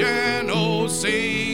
creation, oh, sing,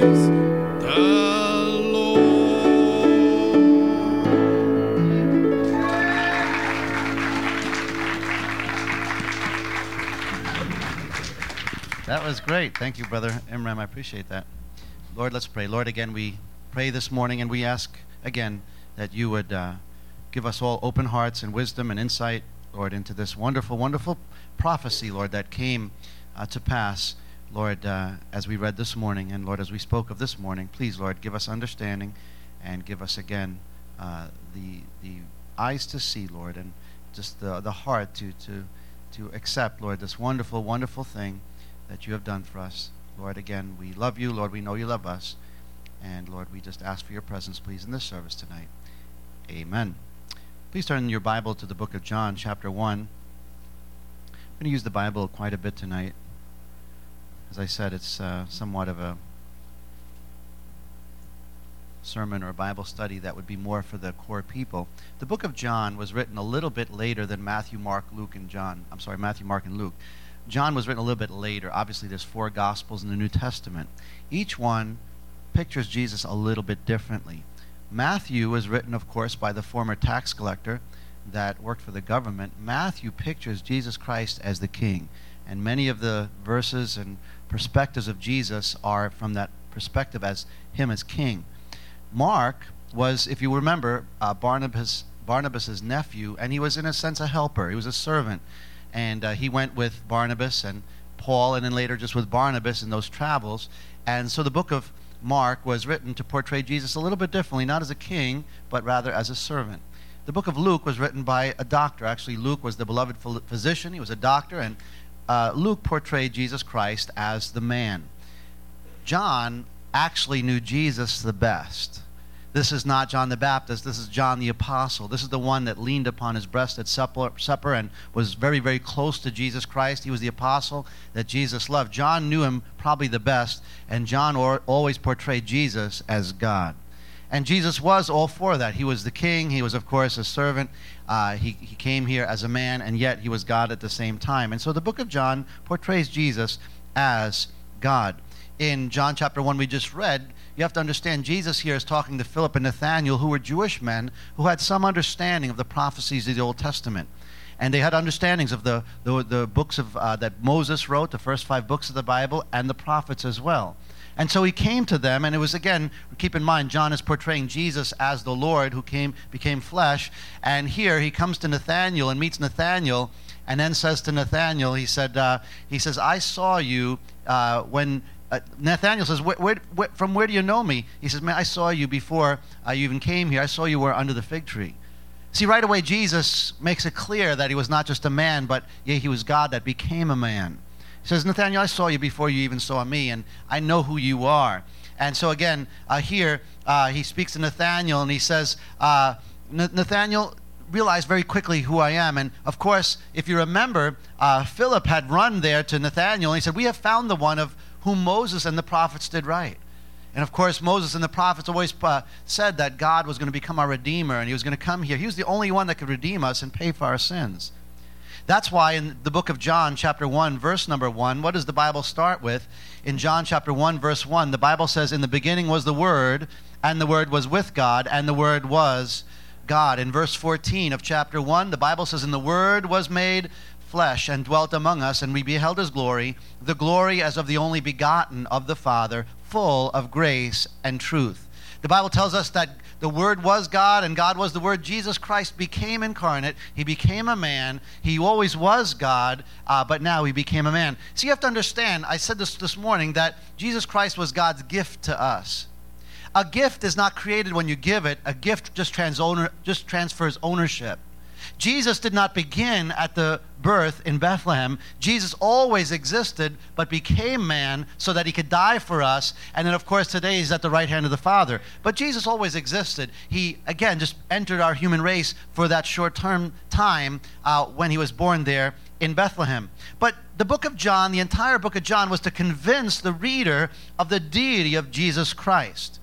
That was great. Thank you, Brother Imram. I appreciate that. Lord, let's pray. Lord, again, we pray this morning and we ask again that you would uh, give us all open hearts and wisdom and insight, Lord, into this wonderful, wonderful prophecy, Lord, that came uh, to pass, Lord, uh, as we read this morning. And Lord, as we spoke of this morning, please, Lord, give us understanding and give us again uh, the, the eyes to see, Lord, and just the, the heart to, to, to accept, Lord, this wonderful, wonderful thing that you have done for us. Lord, again, we love you. Lord, we know you love us. And Lord, we just ask for your presence, please, in this service tonight. Amen. Please turn your Bible to the book of John, chapter 1. I'm going to use the Bible quite a bit tonight. As I said, it's uh, somewhat of a sermon or Bible study that would be more for the core people. The book of John was written a little bit later than Matthew, Mark, Luke, and John. I'm sorry, Matthew, Mark, and Luke. John was written a little bit later. Obviously, there's four Gospels in the New Testament. Each one pictures Jesus a little bit differently. Matthew was written, of course, by the former tax collector that worked for the government. Matthew pictures Jesus Christ as the king. And many of the verses and perspectives of Jesus are from that perspective as him as king. Mark was, if you remember, uh, Barnabas, Barnabas's nephew, and he was in a sense a helper. He was a servant, and uh, he went with Barnabas and Paul, and then later just with Barnabas in those travels. And so the book of Mark was written to portray Jesus a little bit differently, not as a king, but rather as a servant. The book of Luke was written by a doctor. Actually, Luke was the beloved ph- physician. He was a doctor, and uh, Luke portrayed Jesus Christ as the man. John actually knew Jesus the best. This is not John the Baptist. This is John the Apostle. This is the one that leaned upon his breast at supper, supper and was very, very close to Jesus Christ. He was the apostle that Jesus loved. John knew him probably the best, and John or, always portrayed Jesus as God. And Jesus was all for that. He was the king. He was, of course, a servant. Uh, he, he came here as a man, and yet he was God at the same time. And so the book of John portrays Jesus as God. In John chapter 1, we just read, you have to understand Jesus here is talking to Philip and Nathaniel, who were Jewish men who had some understanding of the prophecies of the Old Testament. And they had understandings of the, the, the books of, uh, that Moses wrote, the first five books of the Bible, and the prophets as well. And so he came to them, and it was again, keep in mind, John is portraying Jesus as the Lord who came, became flesh. And here he comes to Nathaniel and meets Nathaniel, and then says to Nathaniel, he said, uh, he says, I saw you uh, when uh, Nathaniel says, where, where, where, From where do you know me? He says, Man, I saw you before uh, you even came here. I saw you were under the fig tree. See, right away, Jesus makes it clear that he was not just a man, but yeah, he was God that became a man. He says, Nathaniel, I saw you before you even saw me, and I know who you are. And so, again, uh, here uh, he speaks to Nathaniel, and he says, uh, Nathaniel, realize very quickly who I am. And of course, if you remember, uh, Philip had run there to Nathaniel, and he said, We have found the one of whom Moses and the prophets did write. And of course, Moses and the prophets always uh, said that God was going to become our Redeemer and He was going to come here. He was the only one that could redeem us and pay for our sins. That's why in the book of John, chapter 1, verse number 1, what does the Bible start with? In John chapter 1, verse 1, the Bible says, In the beginning was the Word, and the Word was with God, and the Word was God. In verse 14 of chapter 1, the Bible says, And the Word was made flesh and dwelt among us, and we beheld his glory, the glory as of the only begotten of the Father, full of grace and truth. The Bible tells us that the Word was God and God was the Word. Jesus Christ became incarnate. He became a man. He always was God, uh, but now he became a man. So you have to understand, I said this this morning, that Jesus Christ was God's gift to us. A gift is not created when you give it, a gift just, trans- owner, just transfers ownership. Jesus did not begin at the birth in Bethlehem. Jesus always existed, but became man so that he could die for us. And then, of course, today he's at the right hand of the Father. But Jesus always existed. He, again, just entered our human race for that short term time uh, when he was born there in Bethlehem. But the book of John, the entire book of John, was to convince the reader of the deity of Jesus Christ.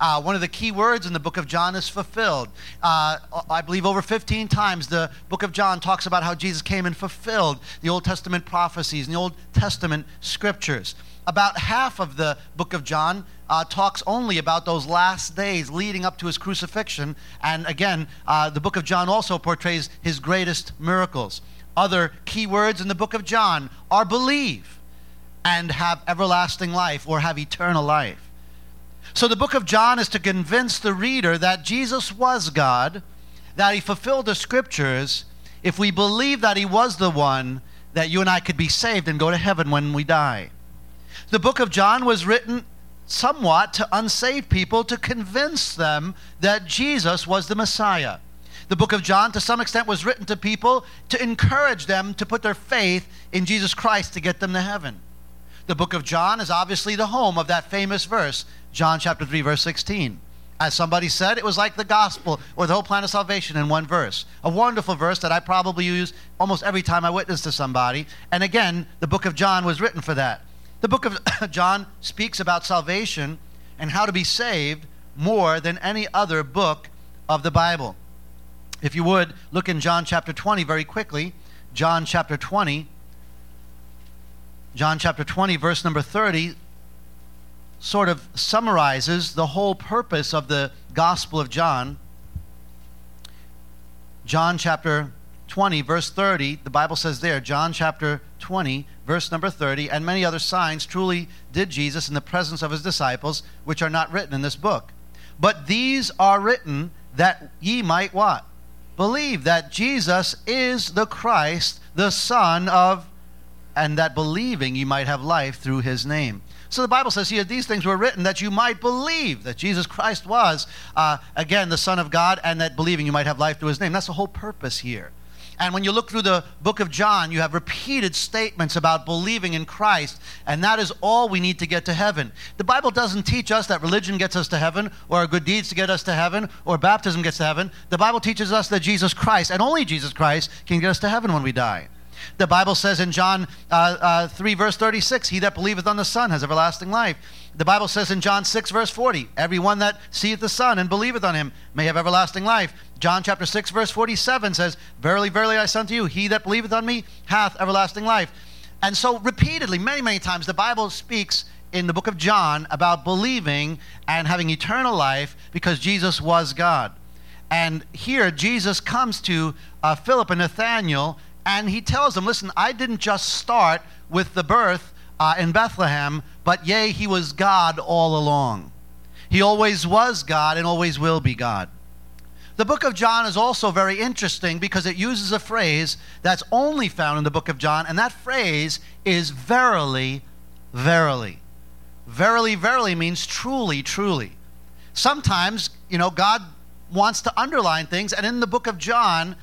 Uh, one of the key words in the book of John is fulfilled. Uh, I believe over 15 times the book of John talks about how Jesus came and fulfilled the Old Testament prophecies and the Old Testament scriptures. About half of the book of John uh, talks only about those last days leading up to his crucifixion. And again, uh, the book of John also portrays his greatest miracles. Other key words in the book of John are believe and have everlasting life or have eternal life. So the book of John is to convince the reader that Jesus was God, that he fulfilled the scriptures. If we believe that he was the one, that you and I could be saved and go to heaven when we die. The book of John was written somewhat to unsaved people to convince them that Jesus was the Messiah. The book of John, to some extent, was written to people to encourage them to put their faith in Jesus Christ to get them to heaven. The book of John is obviously the home of that famous verse, John chapter 3, verse 16. As somebody said, it was like the gospel or the whole plan of salvation in one verse. A wonderful verse that I probably use almost every time I witness to somebody. And again, the book of John was written for that. The book of John speaks about salvation and how to be saved more than any other book of the Bible. If you would, look in John chapter 20 very quickly. John chapter 20. John chapter 20, verse number 30, sort of summarizes the whole purpose of the Gospel of John. John chapter 20, verse 30, the Bible says there, John chapter 20, verse number 30, and many other signs truly did Jesus in the presence of his disciples, which are not written in this book. But these are written that ye might what? Believe that Jesus is the Christ, the Son of and that believing you might have life through his name. So the Bible says here, these things were written that you might believe that Jesus Christ was, uh, again, the Son of God, and that believing you might have life through his name. That's the whole purpose here. And when you look through the book of John, you have repeated statements about believing in Christ, and that is all we need to get to heaven. The Bible doesn't teach us that religion gets us to heaven, or our good deeds to get us to heaven, or baptism gets to heaven. The Bible teaches us that Jesus Christ, and only Jesus Christ, can get us to heaven when we die. The Bible says in John uh, uh, 3, verse 36, He that believeth on the Son has everlasting life. The Bible says in John 6, verse 40, Everyone that seeth the Son and believeth on him may have everlasting life. John chapter 6, verse 47 says, Verily, verily, I say unto you, He that believeth on me hath everlasting life. And so, repeatedly, many, many times, the Bible speaks in the book of John about believing and having eternal life because Jesus was God. And here, Jesus comes to uh, Philip and Nathanael and he tells them, listen, I didn't just start with the birth uh, in Bethlehem, but yea, he was God all along. He always was God and always will be God. The book of John is also very interesting because it uses a phrase that's only found in the book of John, and that phrase is verily, verily. Verily, verily means truly, truly. Sometimes, you know, God wants to underline things, and in the book of John,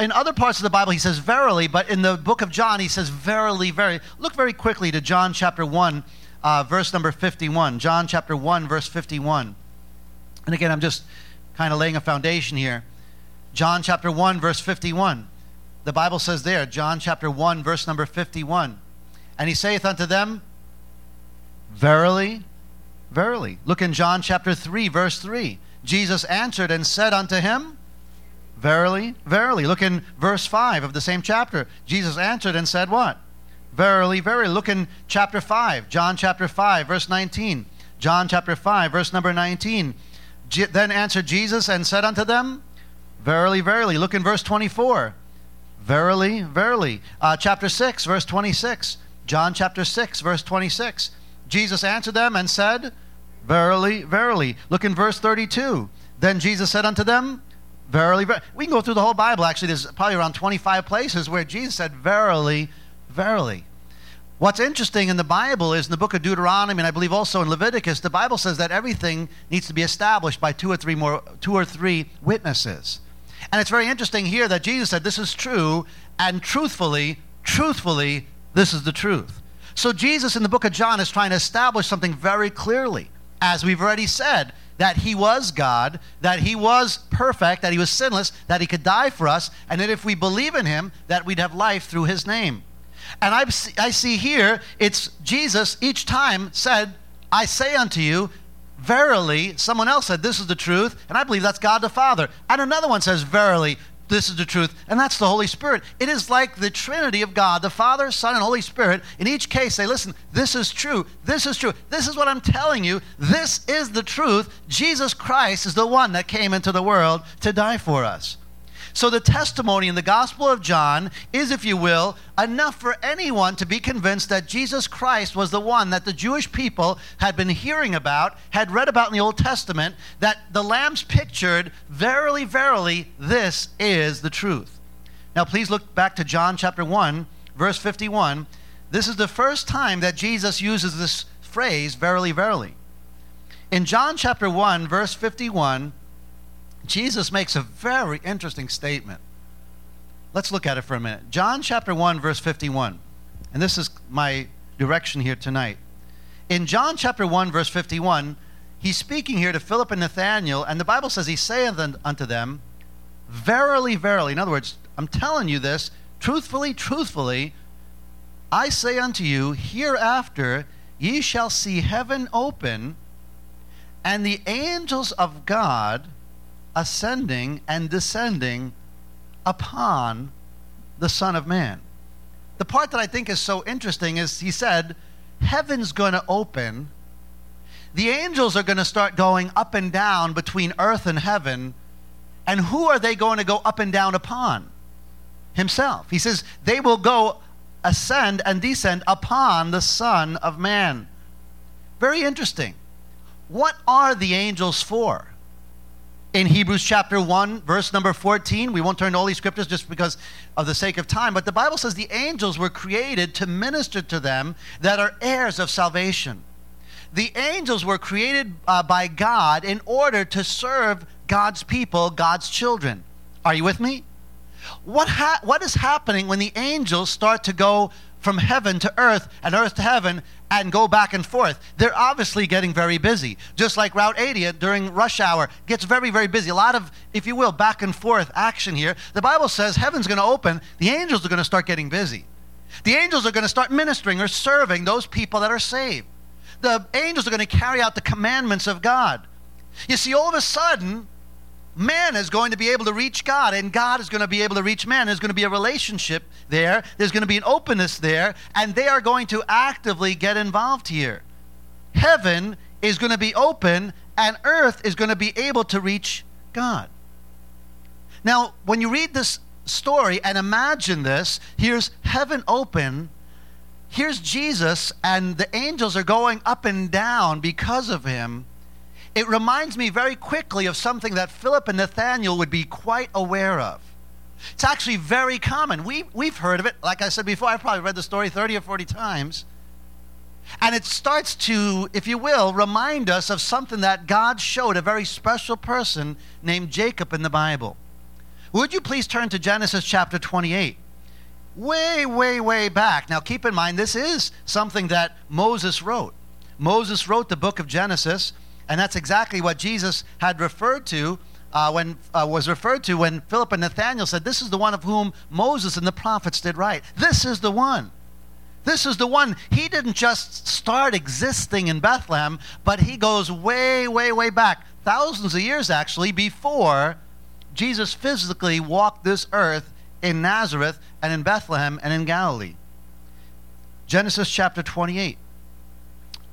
in other parts of the Bible, he says verily, but in the book of John, he says verily, very. Look very quickly to John chapter 1, uh, verse number 51. John chapter 1, verse 51. And again, I'm just kind of laying a foundation here. John chapter 1, verse 51. The Bible says there, John chapter 1, verse number 51. And he saith unto them, Verily, verily. Look in John chapter 3, verse 3. Jesus answered and said unto him, Verily, verily. Look in verse 5 of the same chapter. Jesus answered and said, What? Verily, verily. Look in chapter 5, John chapter 5, verse 19. John chapter 5, verse number 19. Je- then answered Jesus and said unto them, Verily, verily. Look in verse 24. Verily, verily. Uh, chapter 6, verse 26. John chapter 6, verse 26. Jesus answered them and said, Verily, verily. Look in verse 32. Then Jesus said unto them, Verily, verily. We can go through the whole Bible. Actually, there's probably around 25 places where Jesus said, Verily, verily. What's interesting in the Bible is in the book of Deuteronomy, and I believe also in Leviticus, the Bible says that everything needs to be established by two or three more, two or three witnesses. And it's very interesting here that Jesus said, This is true, and truthfully, truthfully, this is the truth. So Jesus in the book of John is trying to establish something very clearly. As we've already said, that he was God, that he was perfect, that he was sinless, that he could die for us, and that if we believe in him, that we'd have life through his name. And I see, I see here, it's Jesus each time said, I say unto you, verily, someone else said, this is the truth, and I believe that's God the Father. And another one says, verily, this is the truth, and that's the Holy Spirit. It is like the Trinity of God, the Father, Son, and Holy Spirit. In each case, say, listen, this is true. This is true. This is what I'm telling you. This is the truth. Jesus Christ is the one that came into the world to die for us. So the testimony in the Gospel of John is, if you will, enough for anyone to be convinced that Jesus Christ was the one that the Jewish people had been hearing about, had read about in the Old Testament, that the lambs pictured, verily, verily, this is the truth. Now please look back to John chapter 1, verse 51. This is the first time that Jesus uses this phrase, verily, verily. In John chapter 1, verse 51, Jesus makes a very interesting statement. Let's look at it for a minute. John chapter 1, verse 51. And this is my direction here tonight. In John chapter 1, verse 51, he's speaking here to Philip and Nathanael, and the Bible says, He saith unto them, Verily, verily. In other words, I'm telling you this, truthfully, truthfully, I say unto you, hereafter ye shall see heaven open, and the angels of God ascending and descending upon the Son of Man. The part that I think is so interesting is he said, Heaven's going to open. The angels are going to start going up and down between earth and heaven. And who are they going to go up and down upon? Himself. He says, They will go ascend and descend upon the Son of Man. Very interesting. What are the angels for? In Hebrews chapter 1, verse number 14. We won't turn to all these scriptures just because of the sake of time, but the Bible says the angels were created to minister to them that are heirs of salvation. The angels were created uh, by God in order to serve God's people, God's children. Are you with me? What, ha- what is happening when the angels start to go from heaven to earth and earth to heaven and go back and forth. They're obviously getting very busy. Just like Route 80 during rush hour gets very, very busy. A lot of, if you will, back and forth action here. The Bible says heaven's going to open, the angels are going to start getting busy. The angels are going to start ministering or serving those people that are saved. The angels are going to carry out the commandments of God. You see, all of a sudden, man is going to be able to reach God, and God is going to be able to reach man. There's going to be a relationship there, there's going to be an openness there, and they are going to actively get involved here. Heaven is going to be open, and earth is going to be able to reach God. Now, when you read this story and imagine this, here's heaven open. Here's Jesus, and the angels are going up and down because of him it reminds me very quickly of something that Philip and Nathaniel would be quite aware of. It's actually very common. We, we've heard of it. Like I said before, I've probably read the story 30 or 40 times. And it starts to, if you will, remind us of something that God showed a very special person named Jacob in the Bible. Would you please turn to Genesis chapter 28? Way, way, way back. Now, keep in mind, this is something that Moses wrote. Moses wrote the book of Genesis. And that's exactly what Jesus had referred to uh, when uh, was referred to when Philip and Nathaniel said, "This is the one of whom Moses and the prophets did write. This is the one." This is the one. He didn't just start existing in Bethlehem, but he goes way, way, way back, thousands of years actually, before Jesus physically walked this earth in Nazareth and in Bethlehem and in Galilee. Genesis chapter 28.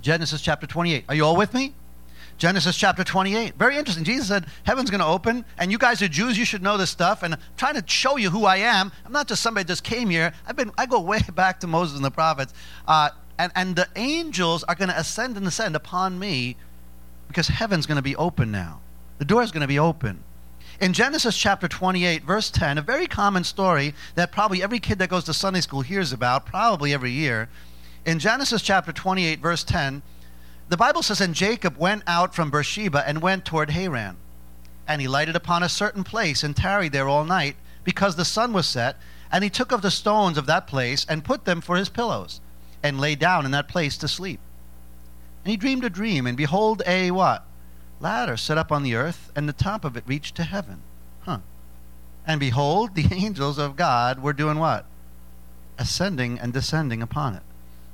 Genesis chapter 28. Are you all with me? Genesis chapter 28. Very interesting. Jesus said, Heaven's going to open, and you guys are Jews, you should know this stuff. And I'm trying to show you who I am. I'm not just somebody that just came here. I've been, I go way back to Moses and the prophets. Uh, and, and the angels are going to ascend and descend upon me because heaven's going to be open now. The door is going to be open. In Genesis chapter 28, verse 10, a very common story that probably every kid that goes to Sunday school hears about, probably every year. In Genesis chapter 28, verse 10, the Bible says, And Jacob went out from Beersheba and went toward Haran. And he lighted upon a certain place and tarried there all night, because the sun was set. And he took of the stones of that place and put them for his pillows, and lay down in that place to sleep. And he dreamed a dream, and behold, a what? Ladder set up on the earth, and the top of it reached to heaven. Huh. And behold, the angels of God were doing what? Ascending and descending upon it.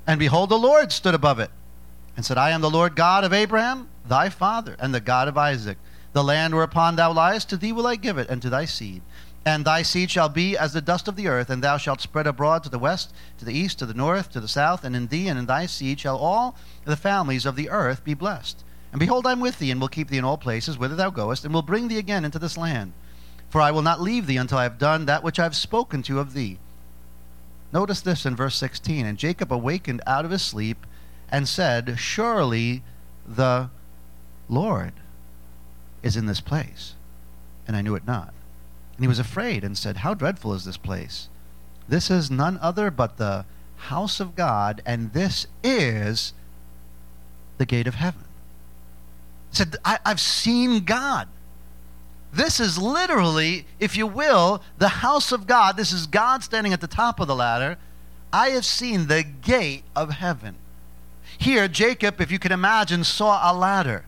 And behold, the Lord stood above it and said, I am the Lord God of Abraham, thy father, and the God of Isaac. The land whereupon thou liest, to thee will I give it, and to thy seed. And thy seed shall be as the dust of the earth, and thou shalt spread abroad to the west, to the east, to the north, to the south, and in thee and in thy seed shall all the families of the earth be blessed. And behold, I am with thee, and will keep thee in all places whither thou goest, and will bring thee again into this land. For I will not leave thee until I have done that which I have spoken to of thee. Notice this in verse 16. And Jacob awakened out of his sleep and said, Surely the Lord is in this place. And I knew it not. And he was afraid and said, How dreadful is this place? This is none other but the house of God, and this is the gate of heaven. He said, I, have seen God. This is literally, if you will, the house of God. This is God standing at the top of the ladder. I have seen the gate of heaven. Here, Jacob, if you can imagine, saw a ladder.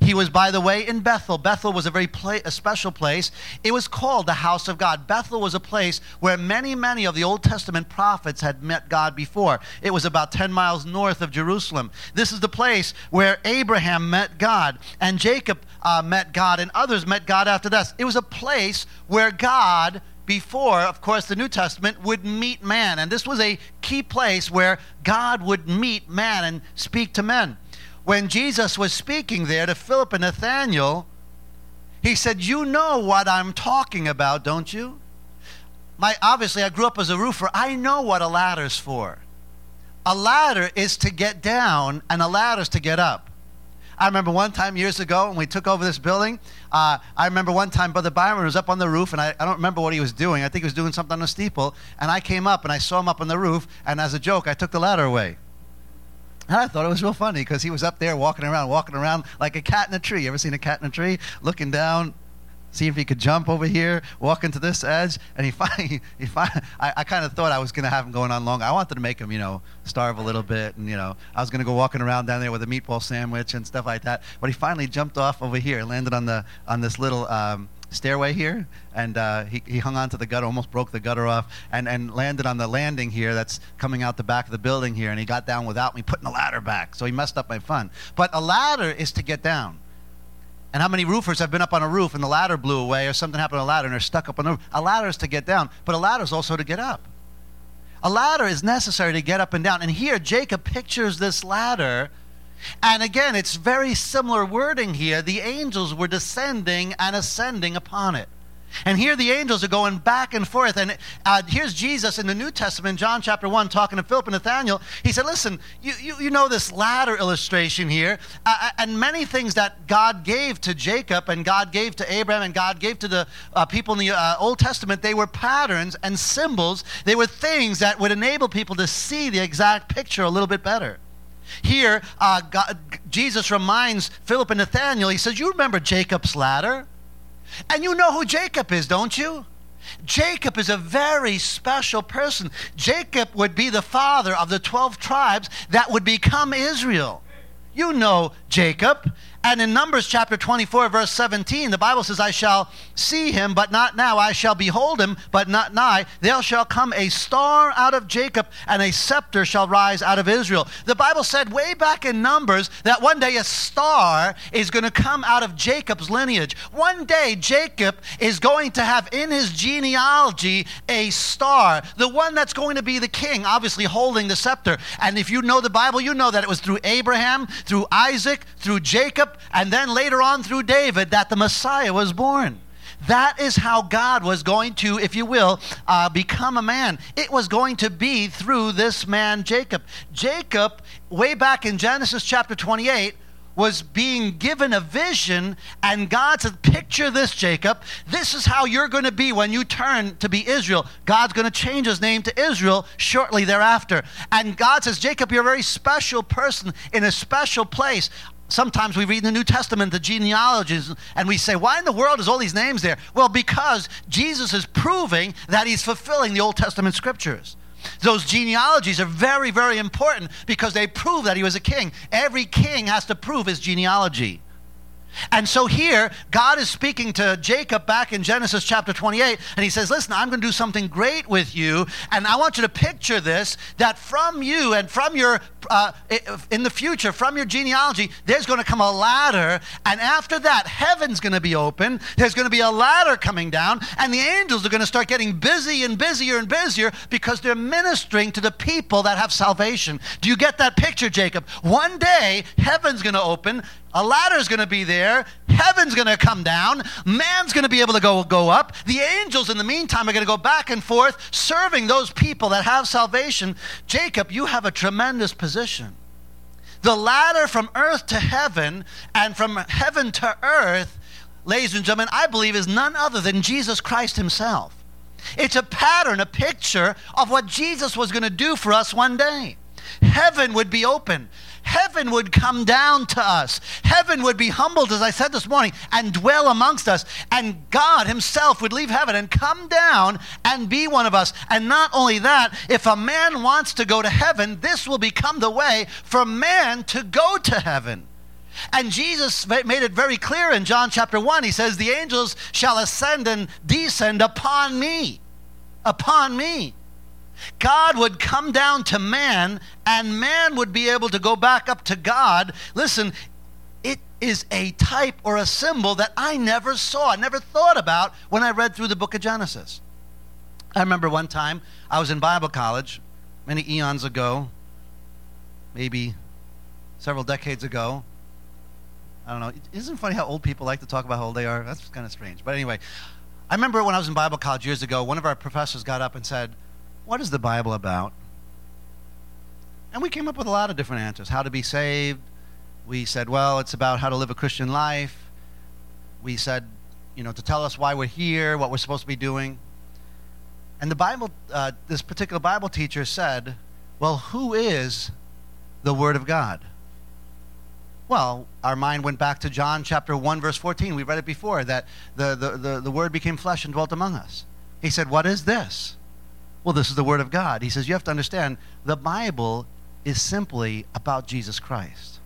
He was, by the way, in Bethel. Bethel was a very pla- a special place. It was called the house of God. Bethel was a place where many, many of the Old Testament prophets had met God before. It was about 10 miles north of Jerusalem. This is the place where Abraham met God, and Jacob uh, met God, and others met God after this. It was a place where God before, of course, the New Testament would meet man. And this was a key place where God would meet man and speak to men. When Jesus was speaking there to Philip and Nathanael, he said, You know what I'm talking about, don't you? My, obviously, I grew up as a roofer. I know what a ladder's for. A ladder is to get down, and a ladder's to get up. I remember one time years ago when we took over this building, uh, I remember one time Brother Byron was up on the roof, and I, I don't remember what he was doing. I think he was doing something on the steeple, and I came up and I saw him up on the roof, and as a joke, I took the ladder away. And I thought it was real funny because he was up there walking around, walking around like a cat in a tree. You ever seen a cat in a tree? Looking down, see if he could jump over here, walk into this edge. And he finally, he finally I, I kind of thought I was going to have him going on long. I wanted to make him, you know, starve a little bit. And, you know, I was going to go walking around down there with a meatball sandwich and stuff like that. But he finally jumped off over here, landed on, the, on this little um, stairway here. And uh, he, he hung onto the gutter, almost broke the gutter off, and, and landed on the landing here that's coming out the back of the building here. And he got down without me putting the ladder back. So he messed up my fun. But a ladder is to get down. And how many roofers have been up on a roof and the ladder blew away or something happened to a ladder and they're stuck up on the roof? A ladder is to get down, but a ladder is also to get up. A ladder is necessary to get up and down. And here, Jacob pictures this ladder. And again, it's very similar wording here. The angels were descending and ascending upon it. And here the angels are going back and forth. And uh, here's Jesus in the New Testament, John chapter 1, talking to Philip and Nathaniel. He said, Listen, you, you, you know this ladder illustration here. Uh, uh, and many things that God gave to Jacob and God gave to Abraham and God gave to the uh, people in the uh, Old Testament, they were patterns and symbols. They were things that would enable people to see the exact picture a little bit better. Here, uh, God, Jesus reminds Philip and Nathaniel, he says, You remember Jacob's ladder? And you know who Jacob is, don't you? Jacob is a very special person. Jacob would be the father of the 12 tribes that would become Israel. You know Jacob. And in Numbers chapter 24, verse 17, the Bible says, I shall see him, but not now. I shall behold him, but not nigh. There shall come a star out of Jacob, and a scepter shall rise out of Israel. The Bible said way back in Numbers that one day a star is going to come out of Jacob's lineage. One day, Jacob is going to have in his genealogy a star, the one that's going to be the king, obviously holding the scepter. And if you know the Bible, you know that it was through Abraham, through Isaac, through Jacob and then later on through David, that the Messiah was born. That is how God was going to, if you will, uh, become a man. It was going to be through this man, Jacob. Jacob, way back in Genesis chapter 28, was being given a vision, and God said, Picture this, Jacob. This is how you're going to be when you turn to be Israel. God's going to change his name to Israel shortly thereafter. And God says, Jacob, you're a very special person in a special place sometimes we read in the New Testament the genealogies and we say, why in the world is all these names there? Well, because Jesus is proving that he's fulfilling the Old Testament scriptures. Those genealogies are very, very important because they prove that he was a king. Every king has to prove his genealogy. And so here, God is speaking to Jacob back in Genesis chapter 28, and he says, Listen, I'm going to do something great with you, and I want you to picture this that from you and from your, uh, in the future, from your genealogy, there's going to come a ladder, and after that, heaven's going to be open. There's going to be a ladder coming down, and the angels are going to start getting busy and busier and busier because they're ministering to the people that have salvation. Do you get that picture, Jacob? One day, heaven's going to open, a ladder's going to be there. Heaven's going to come down. Man's going to be able to go, go up. The angels, in the meantime, are going to go back and forth serving those people that have salvation. Jacob, you have a tremendous position. The ladder from earth to heaven and from heaven to earth, ladies and gentlemen, I believe is none other than Jesus Christ himself. It's a pattern, a picture of what Jesus was going to do for us one day. Heaven would be open heaven would come down to us. Heaven would be humbled, as I said this morning, and dwell amongst us. And God Himself would leave heaven and come down and be one of us. And not only that, if a man wants to go to heaven, this will become the way for man to go to heaven. And Jesus made it very clear in John chapter 1. He says, The angels shall ascend and descend upon me. Upon me. God would come down to man and man would be able to go back up to God. Listen, it is a type or a symbol that I never saw, never thought about when I read through the book of Genesis. I remember one time I was in Bible college many eons ago, maybe several decades ago. I don't know. Isn't it funny how old people like to talk about how old they are? That's kind of strange. But anyway, I remember when I was in Bible college years ago, one of our professors got up and said, what is the Bible about? And we came up with a lot of different answers. How to be saved. We said, well, it's about how to live a Christian life. We said, you know, to tell us why we're here, what we're supposed to be doing. And the Bible, uh, this particular Bible teacher said, well, who is the Word of God? Well, our mind went back to John chapter 1, verse 14. We read it before that the, the, the, the Word became flesh and dwelt among us. He said, What is this? Well, this is the Word of God. He says, You have to understand, the Bible is simply about Jesus Christ.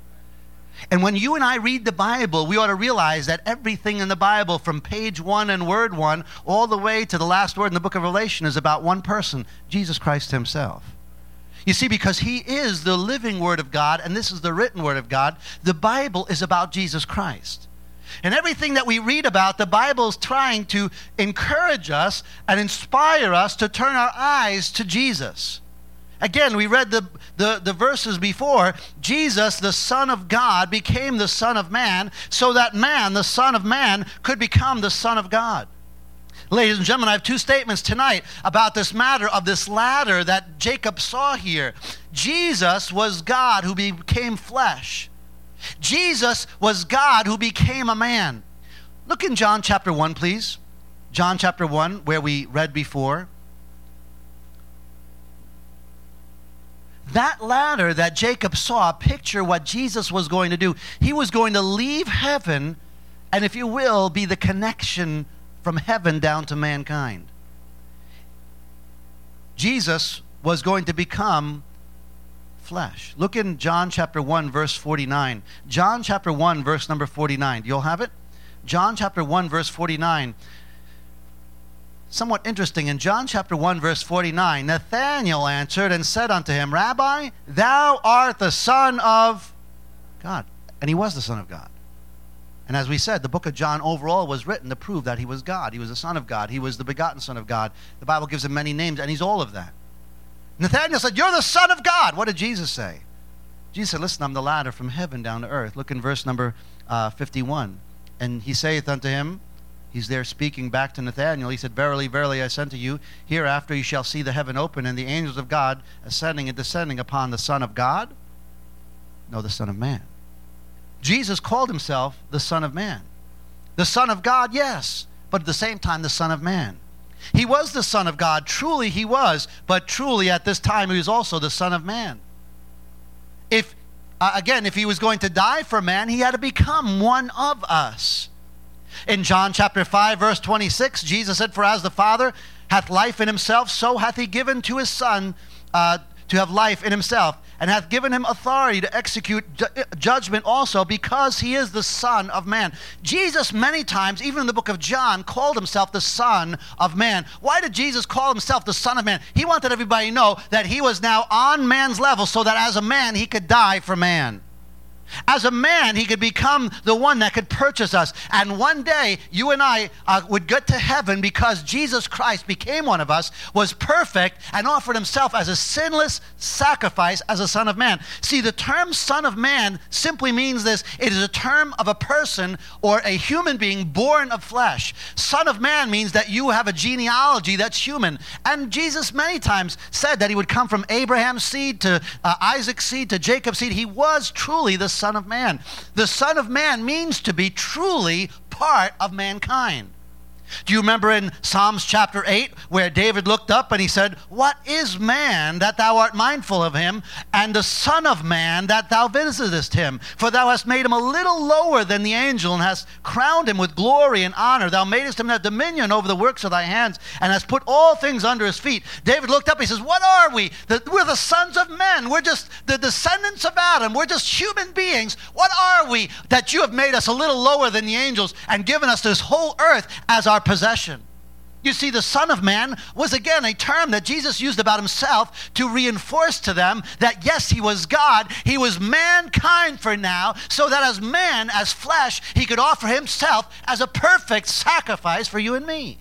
And when you and I read the Bible, we ought to realize that everything in the Bible, from page one and word one, all the way to the last word in the book of Revelation, is about one person, Jesus Christ Himself. You see, because He is the living Word of God, and this is the written Word of God, the Bible is about Jesus Christ. And everything that we read about, the Bible is trying to encourage us and inspire us to turn our eyes to Jesus. Again, we read the, the, the, verses before. Jesus, the Son of God, became the Son of Man so that man, the Son of Man, could become the Son of God. Ladies and gentlemen, I have two statements tonight about this matter of this ladder that Jacob saw here. Jesus was God who became flesh. Jesus was God who became a man. Look in John chapter 1, please. John chapter 1, where we read before. That ladder that Jacob saw, picture what Jesus was going to do. He was going to leave heaven and, if you will, be the connection from heaven down to mankind. Jesus was going to become flesh. Look in John chapter 1, verse 49. John chapter 1, verse number 49. Do you all have it? John chapter 1, verse 49. Somewhat interesting. In John chapter 1, verse 49, Nathanael answered and said unto him, Rabbi, thou art the Son of God. And he was the Son of God. And as we said, the book of John overall was written to prove that he was God. He was the Son of God. He was the begotten Son of God. The Bible gives him many names, and he's all of that. Nathanael said, You're the Son of God. What did Jesus say? Jesus said, Listen, I'm the ladder from heaven down to earth. Look in verse number uh, 51. And he saith unto him, He's there speaking back to Nathanael. He said, Verily, verily, I say unto you, hereafter you shall see the heaven open and the angels of God ascending and descending upon the Son of God? No, the Son of Man. Jesus called himself the Son of Man. The Son of God, yes, but at the same time, the Son of Man. He was the Son of God. Truly, he was, but truly, at this time, he was also the Son of Man. If, uh, again, if he was going to die for man, he had to become one of us. In John chapter 5, verse 26, Jesus said, For as the Father hath life in himself, so hath he given to his Son uh, to have life in himself and hath given him authority to execute ju- uh, judgment also because he is the Son of Man. Jesus, many times, even in the book of John, called himself the Son of Man. Why did Jesus call himself the Son of Man? He wanted everybody to know that he was now on man's level so that as a man he could die for man. As a man, he could become the one that could purchase us. And one day, you and I uh, would get to heaven because Jesus Christ became one of us, was perfect, and offered himself as a sinless sacrifice as a Son of Man. See, the term Son of Man simply means this it is a term of a person or a human being born of flesh. Son of Man means that you have a genealogy that's human. And Jesus many times said that he would come from Abraham's seed to uh, Isaac's seed to Jacob's seed. He was truly the Son of Man. The Son of Man means to be truly part of mankind. Do you remember in Psalms chapter 8 where David looked up and he said, What is man that thou art mindful of him, and the Son of Man that thou visitest him? For thou hast made him a little lower than the angel, and hast crowned him with glory and honor. Thou madest him have dominion over the works of thy hands, and hast put all things under his feet. David looked up, he says, What are we? We're the sons of men. We're just the descendants of Adam. We're just human beings. What are we that you have made us a little lower than the angels and given us this whole earth as our possession. You see, the Son of Man was again a term that Jesus used about himself to reinforce to them that yes, he was God, he was mankind for now, so that as man, as flesh, he could offer himself as a perfect sacrifice for you and me.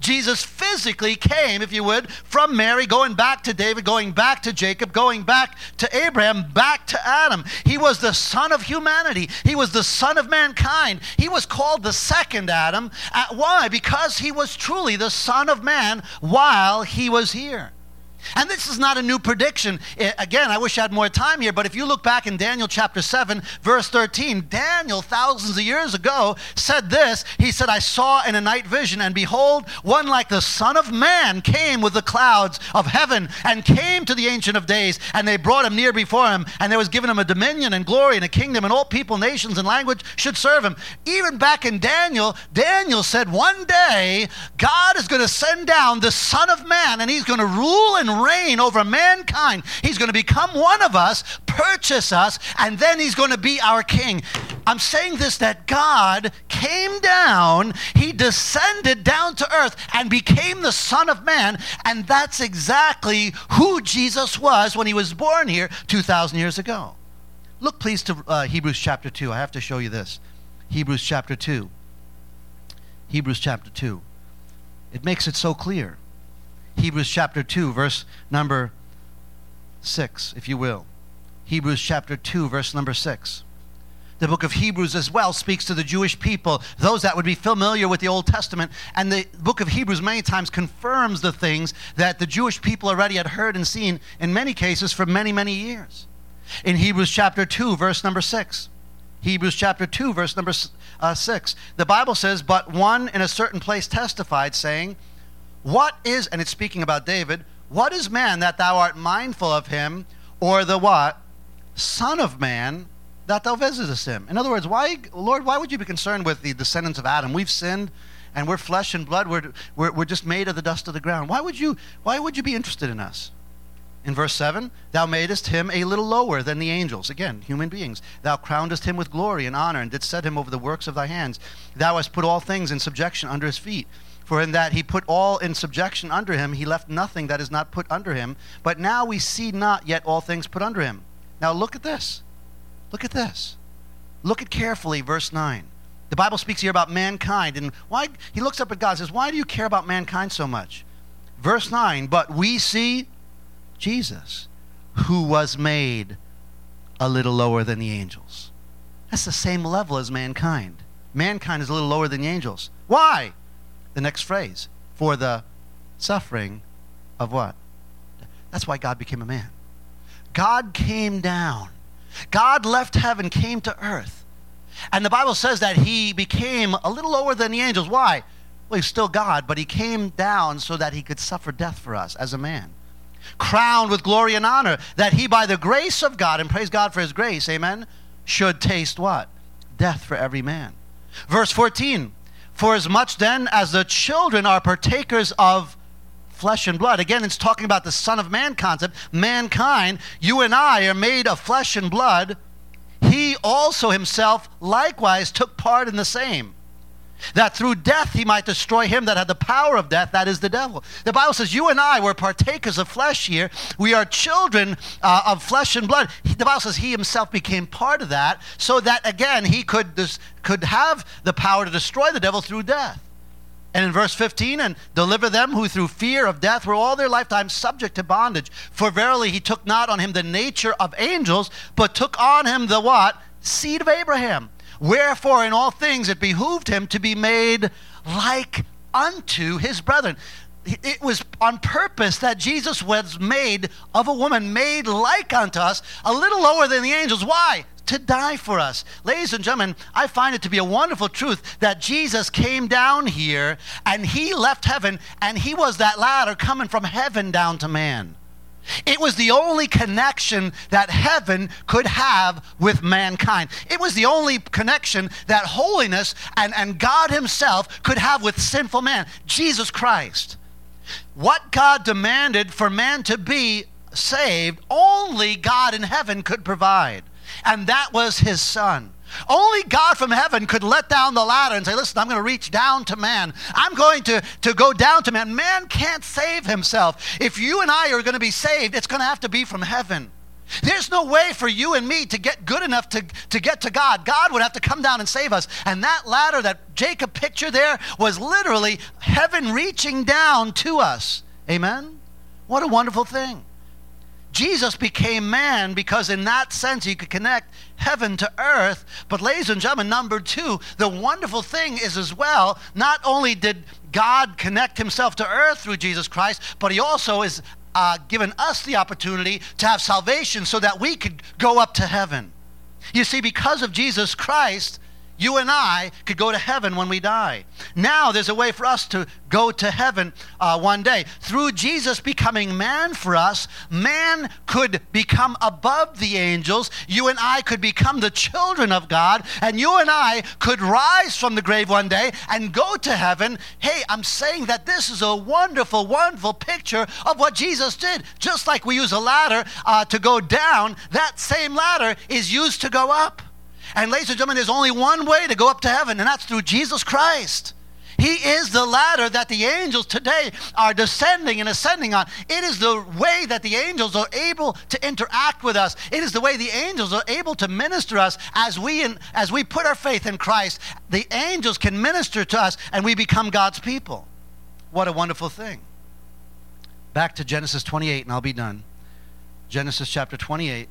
Jesus physically came, if you would, from Mary, going back to David, going back to Jacob, going back to Abraham, back to Adam. He was the son of humanity, he was the son of mankind. He was called the second Adam. Uh, why? Because he was truly the son of man while he was here. And this is not a new prediction. I- Again, I wish I had more time here, but if you look back in Daniel chapter 7, verse 13, Daniel, thousands of years ago, said this. He said, I saw in a night vision, and behold, one like the Son of Man came with the clouds of heaven and came to the Ancient of Days, and they brought him near before him, and there was given him a dominion and glory and a kingdom, and all people, nations, and language should serve him. Even back in Daniel, Daniel said, One day, God is going to send down the Son of Man, and he's going to rule and reign over mankind. He's going to become one of us, purchase us, and then he's going to be our king. I'm saying this that God came down, he descended down to earth and became the Son of Man, and that's exactly who Jesus was when he was born here 2,000 years ago. Look, please, to uh, Hebrews chapter 2. I have to show you this. Hebrews chapter 2. Hebrews chapter 2. It makes it so clear. Hebrews chapter 2, verse number 6, if you will. Hebrews chapter 2, verse number 6. The book of Hebrews as well speaks to the Jewish people, those that would be familiar with the Old Testament. And the book of Hebrews many times confirms the things that the Jewish people already had heard and seen, in many cases, for many, many years. In Hebrews chapter 2, verse number 6. Hebrews chapter 2, verse number uh, 6. The Bible says, But one in a certain place testified, saying, What is, and it's speaking about David, what is man that thou art mindful of him, or the what? Son of man that thou visitest him. In other words, why, Lord, why would you be concerned with the descendants of Adam? We've sinned and we're flesh and blood. We're, we're, we're just made of the dust of the ground. Why would you, why would you be interested in us? In verse 7, thou madest him a little lower than the angels. Again, human beings. Thou crownedest him with glory and honor, and didst set him over the works of thy hands. Thou hast put all things in subjection under his feet. For in that he put all in subjection under him, he left nothing that is not put under him. But now we see not yet all things put under him. Now look at this. Look at this. Look at carefully verse 9. The Bible speaks here about mankind, and why he looks up at God and says, Why do you care about mankind so much? Verse 9, but we see Jesus, who was made a little lower than the angels. That's the same level as mankind. Mankind is a little lower than the angels. Why? The next phrase, for the suffering of what? That's why God became a man. God came down. God left heaven, came to earth. And the Bible says that he became a little lower than the angels. Why? Well, he's still God, but he came down so that he could suffer death for us as a man. Crowned with glory and honor, that he, by the grace of God, and praise God for his grace, amen, should taste what? Death for every man. Verse 14 For as much then as the children are partakers of flesh and blood. Again, it's talking about the Son of Man concept. Mankind, you and I are made of flesh and blood. He also himself likewise took part in the same. That through death he might destroy him that had the power of death, that is the devil. The Bible says, You and I were partakers of flesh here. We are children uh, of flesh and blood. He, the Bible says he himself became part of that, so that again he could, dis- could have the power to destroy the devil through death. And in verse 15, and deliver them who through fear of death were all their lifetime subject to bondage. For verily he took not on him the nature of angels, but took on him the what? Seed of Abraham. Wherefore in all things it behooved him to be made like unto his brethren. It was on purpose that Jesus was made of a woman, made like unto us, a little lower than the angels. Why? to die for us. Ladies and gentlemen, I find it to be a wonderful truth that Jesus came down here and he left heaven and he was that ladder coming from heaven down to man. It was the only connection that heaven could have with mankind. It was the only connection that holiness and, and God Himself could have with sinful man, Jesus Christ. What God demanded for man to be saved, only God in heaven could provide. And that was His Son. Only God from heaven could let down the ladder and say, Listen, I'm going to reach down to man. I'm going to, to go down to man. Man can't save himself. If you and I are going to be saved, it's going to have to be from heaven. There's no way for you and me to get good enough to, to get to God. God would have to come down and save us. And that ladder that Jacob pictured there was literally heaven reaching down to us. Amen? What a wonderful thing. Jesus became man because, in that sense, he could connect heaven to earth. But, ladies and gentlemen, number two, the wonderful thing is as well, not only did God connect himself to earth through Jesus Christ, but he also is uh, given us the opportunity to have salvation so that we could go up to heaven. You see, because of Jesus Christ, you and I could go to heaven when we die. Now there's a way for us to go to heaven uh, one day. Through Jesus becoming man for us, man could become above the angels. You and I could become the children of God. And you and I could rise from the grave one day and go to heaven. Hey, I'm saying that this is a wonderful, wonderful picture of what Jesus did. Just like we use a ladder uh, to go down, that same ladder is used to go up. And, ladies and gentlemen, there's only one way to go up to heaven, and that's through Jesus Christ. He is the ladder that the angels today are descending and ascending on. It is the way that the angels are able to interact with us. It is the way the angels are able to minister us as we in, as we put our faith in Christ. The angels can minister to us and we become God's people. What a wonderful thing. Back to Genesis 28 and I'll be done. Genesis chapter 28.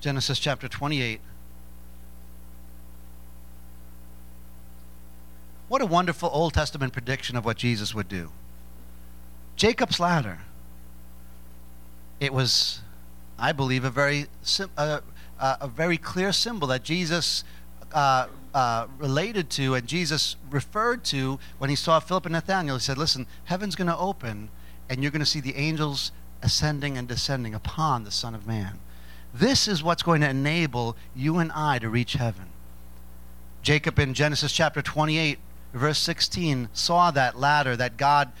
Genesis chapter 28. What a wonderful Old Testament prediction of what Jesus would do. Jacob's ladder. It was, I believe, a very, uh, uh, a very clear symbol that Jesus uh, uh, related to and Jesus referred to when he saw Philip and Nathanael. He said, Listen, heaven's going to open and you're going to see the angels ascending and descending upon the Son of Man. This is what's going to enable you and I to reach heaven. Jacob in Genesis chapter 28, verse 16, saw that ladder that God,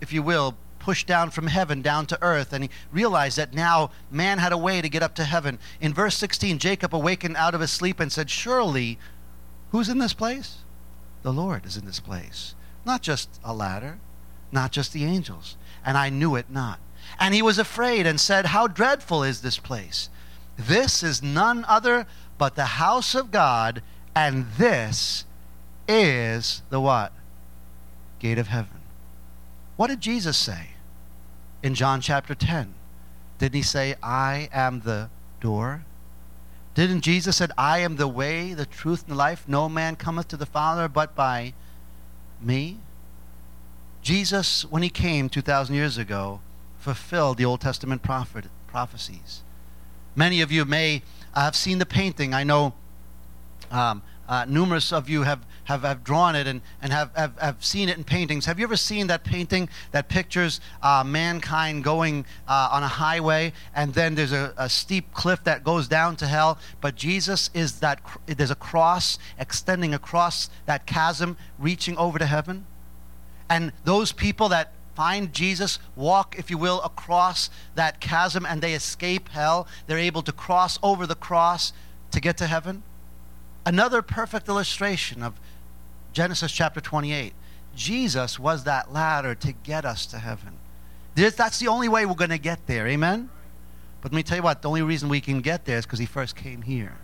if you will, pushed down from heaven down to earth, and he realized that now man had a way to get up to heaven. In verse 16, Jacob awakened out of his sleep and said, Surely, who's in this place? The Lord is in this place. Not just a ladder, not just the angels. And I knew it not. And he was afraid and said, How dreadful is this place! This is none other but the house of God, and this is the what? Gate of heaven. What did Jesus say in John chapter 10? Didn't he say, I am the door? Didn't Jesus said, I am the way, the truth, and the life? No man cometh to the Father but by me? Jesus, when he came 2,000 years ago, fulfilled the Old Testament prophet, prophecies. Many of you may have seen the painting. I know um, uh, numerous of you have, have, have drawn it and, and have, have, have seen it in paintings. Have you ever seen that painting that pictures uh, mankind going uh, on a highway and then there's a, a, steep cliff that goes down to hell? But Jesus is that, there's a cross extending across that chasm, reaching over to heaven. And those people that find Jesus, walk, if you will, across that chasm and they escape hell, they're able to cross over the cross to get to heaven. Another perfect illustration of Genesis chapter 28. Jesus was that ladder to get us to heaven. That's the only way we're going to get there. Amen? But let me tell you what, the only reason we can get there is because he first came here.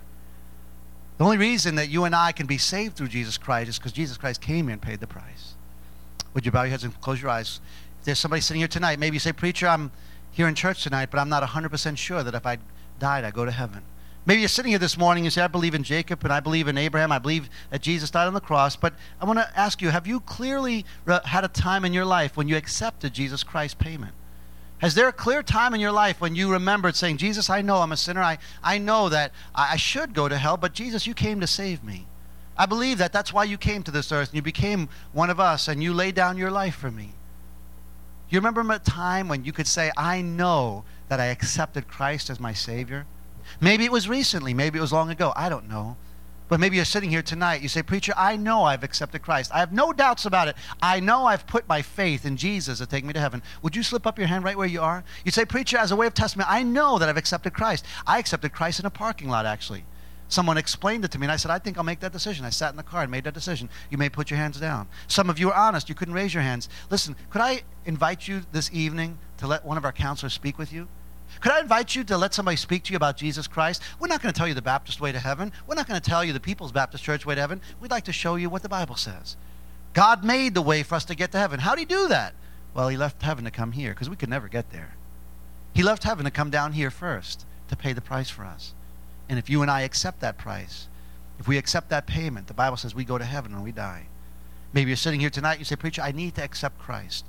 The only reason that you and I can be saved through Jesus Christ is because Jesus Christ came here and paid the price. Would you bow your heads and close your eyes? There's somebody sitting here tonight, maybe you say, Preacher, I'm here in church tonight, but I'm not 100% sure that if I died, I'd go to heaven. Maybe you're sitting here this morning and you say, I believe in Jacob and I believe in Abraham. I believe that Jesus died on the cross. But I want to ask you, have you clearly uh, had a time in your life when you accepted Jesus Christ's payment? Has there a clear time in your life when you remembered saying, Jesus, I know I'm a sinner. I, I know that I should go to hell, but Jesus, you came to save me. I believe that that's why you came to this earth and you became one of us and you laid down your life for me. You remember a time when you could say, I know that I accepted Christ as my Savior? Maybe it was recently. Maybe it was long ago. I don't know. But maybe you're sitting here tonight. You say, Preacher, I know I've accepted Christ. I have no doubts about it. I know I've put my faith in Jesus to take me to heaven. Would you slip up your hand right where you are? You say, Preacher, as a way of testimony, I know that I've accepted Christ. I accepted Christ in a parking lot, actually. Someone explained it to me, and I said, I think I'll make that decision. I sat in the car and made that decision. You may put your hands down. Some of you are honest. You couldn't raise your hands. Listen, could I invite you this evening to let one of our counselors speak with you? Could I invite you to let somebody speak to you about Jesus Christ? We're not going to tell you the Baptist way to heaven. We're not going to tell you the People's Baptist Church way to heaven. We'd like to show you what the Bible says. God made the way for us to get to heaven. How did he do that? Well, he left heaven to come here because we could never get there. He left heaven to come down here first to pay the price for us. And if you and I accept that price, if we accept that payment, the Bible says we go to heaven when we die. Maybe you're sitting here tonight, you say, Preacher, I need to accept Christ.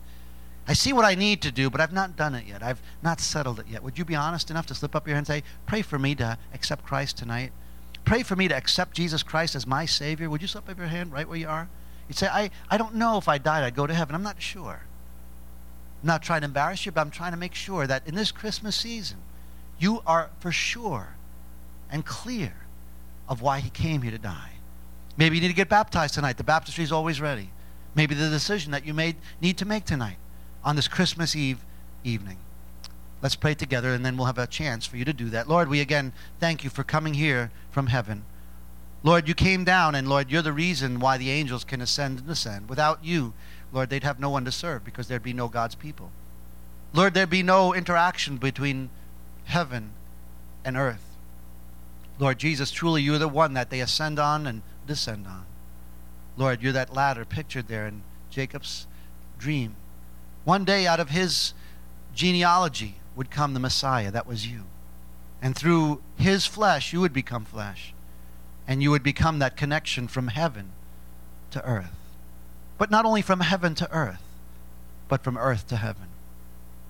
I see what I need to do, but I've not done it yet. I've not settled it yet. Would you be honest enough to slip up your hand and say, Pray for me to accept Christ tonight? Pray for me to accept Jesus Christ as my Savior. Would you slip up your hand right where you are? You'd say, I, I don't know if I died, I'd go to heaven. I'm not sure. I'm not trying to embarrass you, but I'm trying to make sure that in this Christmas season, you are for sure and clear of why He came here to die. Maybe you need to get baptized tonight. The baptistry is always ready. Maybe the decision that you made need to make tonight on this Christmas Eve evening. Let's pray together and then we'll have a chance for you to do that. Lord, we again thank you for coming here from heaven. Lord, you came down, and Lord, you're the reason why the angels can ascend and descend. Without you, Lord, they'd have no one to serve because there'd be no God's people. Lord, there'd be no interaction between heaven and earth. Lord Jesus, truly you're the one that they ascend on and descend on. Lord, you're that ladder pictured there in Jacob's dream. One day, out of his genealogy would come the Messiah. That was you. And through his flesh, you would become flesh. And you would become that connection from heaven to earth. But not only from heaven to earth, but from earth to heaven.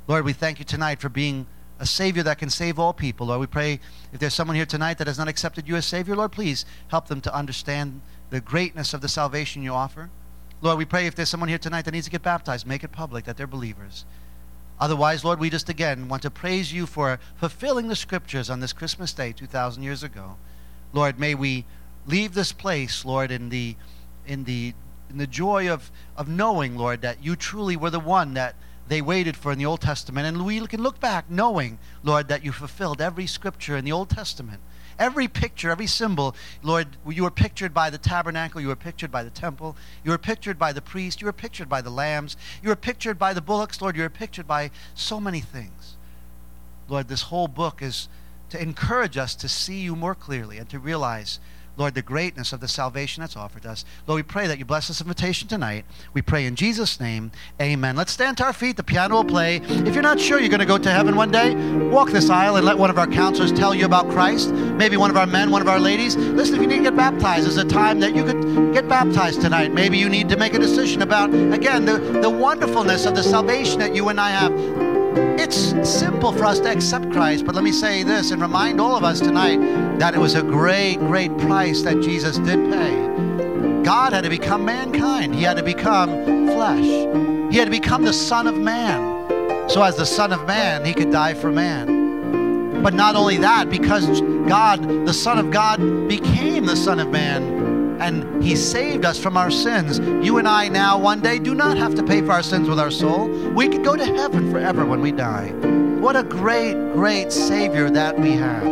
Lord, we thank you tonight for being a Savior that can save all people. Lord, we pray if there's someone here tonight that has not accepted you as Savior, Lord, please help them to understand the greatness of the salvation you offer. Lord, we pray if there's someone here tonight that needs to get baptized, make it public that they're believers. Otherwise, Lord, we just again want to praise you for fulfilling the scriptures on this Christmas day 2,000 years ago. Lord, may we leave this place, Lord, in the, in the, in the joy of, of knowing, Lord, that you truly were the one that, they waited for in the Old Testament. And we can look back knowing, Lord, that you fulfilled every scripture in the Old Testament. Every picture, every symbol, Lord, you were pictured by the tabernacle, you were pictured by the temple, you were pictured by the priest, you were pictured by the lambs, you were pictured by the bullocks, Lord, you were pictured by so many things. Lord, this whole book is to encourage us to see you more clearly and to realize Lord, the greatness of the salvation that's offered us. Lord, we pray that you bless this invitation tonight. We pray in Jesus' name. Amen. Let's stand to our feet. The piano will play. If you're not sure you're going to go to heaven one day, walk this aisle and let one of our counselors tell you about Christ. Maybe one of our men, one of our ladies. Listen, if you need to get baptized, there's a time that you could get baptized tonight. Maybe you need to make a decision about, again, the, the wonderfulness of the salvation that you and I have. It's simple for us to accept Christ, but let me say this and remind all of us tonight that it was a great, great price that Jesus did pay. God had to become mankind, He had to become flesh, He had to become the Son of Man. So, as the Son of Man, He could die for man. But not only that, because God, the Son of God, became the Son of Man and He saved us from our sins. You and I now, one day, do not have to pay for our sins with our soul. We could go to heaven forever when we die. What a great, great Savior that we have.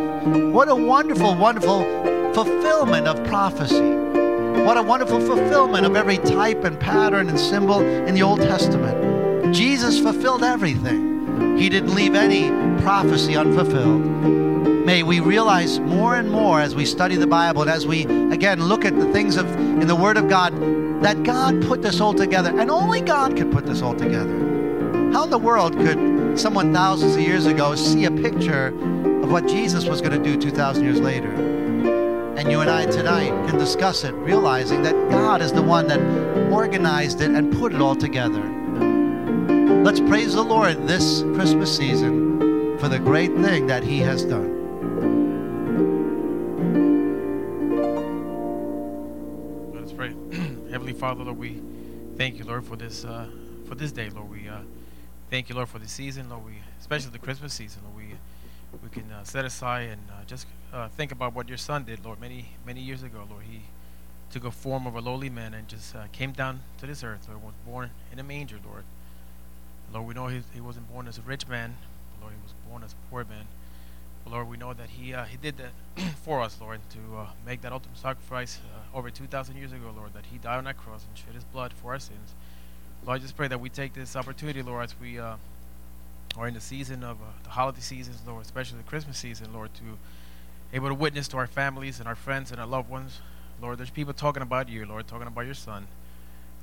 What a wonderful, wonderful fulfillment of prophecy. What a wonderful fulfillment of every type and pattern and symbol in the Old Testament. Jesus fulfilled everything. He didn't leave any prophecy unfulfilled may we realize more and more as we study the Bible and as we again look at the things of in the Word of God that God put this all together, and only God could put this all together. How in the world could someone thousands of years ago see a picture of what Jesus was going to do 2,000 years later? And you and I tonight can discuss it, realizing that God is the one that organized it and put it all together. Let's praise the Lord this Christmas season for the great thing that He has done. Father, Lord, we thank you, Lord, for this uh, for this day, Lord. We uh, thank you, Lord, for the season, Lord. We especially the Christmas season, Lord. We we can uh, set aside and uh, just uh, think about what your Son did, Lord, many many years ago, Lord. He took a form of a lowly man and just uh, came down to this earth, Lord. Was born in a manger, Lord. Lord, we know he, he wasn't born as a rich man, Lord. He was born as a poor man. Lord, we know that He uh, He did that for us, Lord, to uh, make that ultimate sacrifice uh, over 2,000 years ago, Lord, that He died on that cross and shed His blood for our sins. Lord, I just pray that we take this opportunity, Lord, as we uh, are in the season of uh, the holiday seasons, Lord, especially the Christmas season, Lord, to able to witness to our families and our friends and our loved ones. Lord, there's people talking about you, Lord, talking about your Son.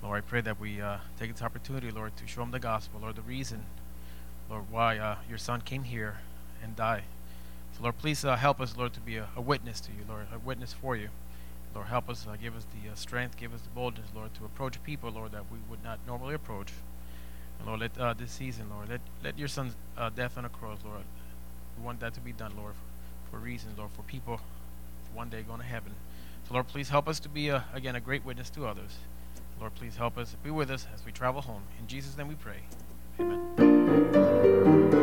Lord, I pray that we uh, take this opportunity, Lord, to show them the gospel, Lord, the reason, Lord, why your Son came here and died so, Lord, please uh, help us, Lord, to be a, a, witness to you, Lord, a witness for you. Lord, help us, uh, give us the uh, strength, give us the boldness, Lord, to approach people, Lord, that we would not normally approach. And Lord, let uh, this season, Lord, let, let your son's uh, death on the cross, Lord, we want that to be done, Lord, for, for reasons, Lord, for people one day going to heaven. So, Lord, please help us to be, a, again, a great witness to others. Lord, please help us, be with us as we travel home. In Jesus' name we pray. Amen.